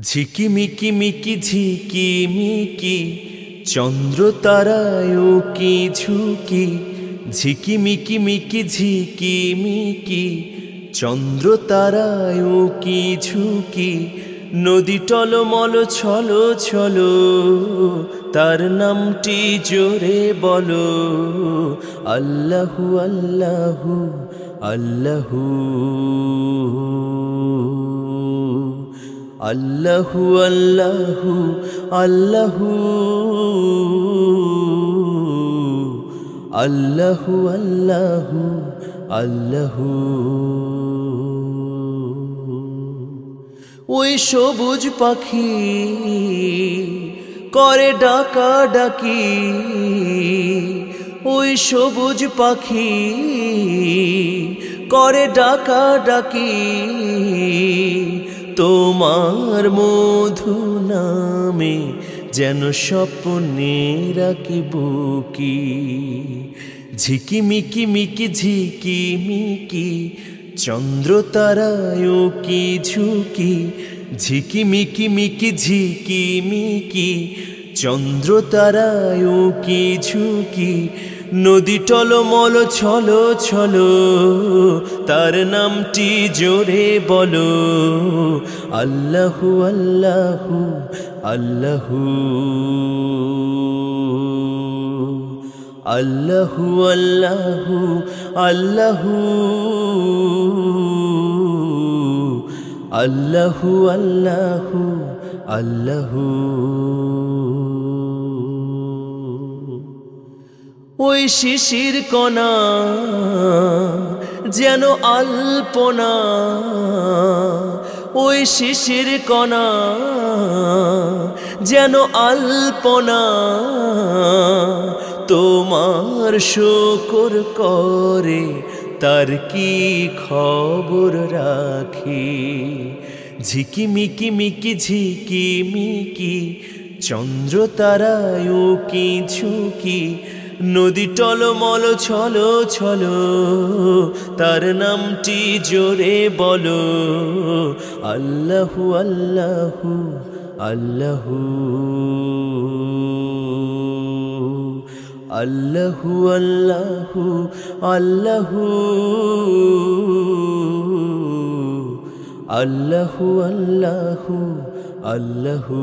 ঝিকিমিকি Mickey ঝিকি Mickey, চন্দ্র তারায় কি ঝুঁকি? ঝিকিমিকি মিকি ঝিকি মিকি, চন্দ্র তারায় কি ঝুঁকি? নদী টলমল, ছলো ছলো, তার নামটি জোরে বলো। আল্লাহু আল্লাহু আল্লাহু। আল্লাহু আল্লাহু আল্লাহু আল্লাহু আল্লাহু আল্লাহু। ওই সবুজ পাখি করে ডাকা ডাকি। ওই সবুজ পাখি করে ডাকা ডাকি। তোমার মধু নামে যেন স্বপ্নে রাখি বুকি। ঝিকিমিকি মিকি ঝিকি মিকি, চন্দ্র তারায় কি ঝুঁকি? ঝিকিমিকি মিকি ঝিকি মিকি, চন্দ্র তারায় কি ঝুঁকি? নদী টলমল, ছলো ছলো। তার নামটি জোরে বলো। আল্লাহু আল্লাহু আল্লাহু। আল্লাহু আল্লাহু আল্লাহু। আল্লাহু আল্লাহু আল্লাহু। ওই শিশির কণা যেন আলপনা। ওই শিশির কণা যেন আলপনা। তোমার শকর করে তার কি খবর রাখি? ঝিকিমিকি মিকি ঝিকিমিকি চন্দ্র তারায় কি ঝুঁকি? নদী টলমল, ছলো ছলো। তার নামটি জোরে বলো। আল্লাহু আল্লাহু আল্লাহু। আল্লাহু আল্লাহু আল্লাহু। আল্লাহু আল্লাহু আল্লাহু।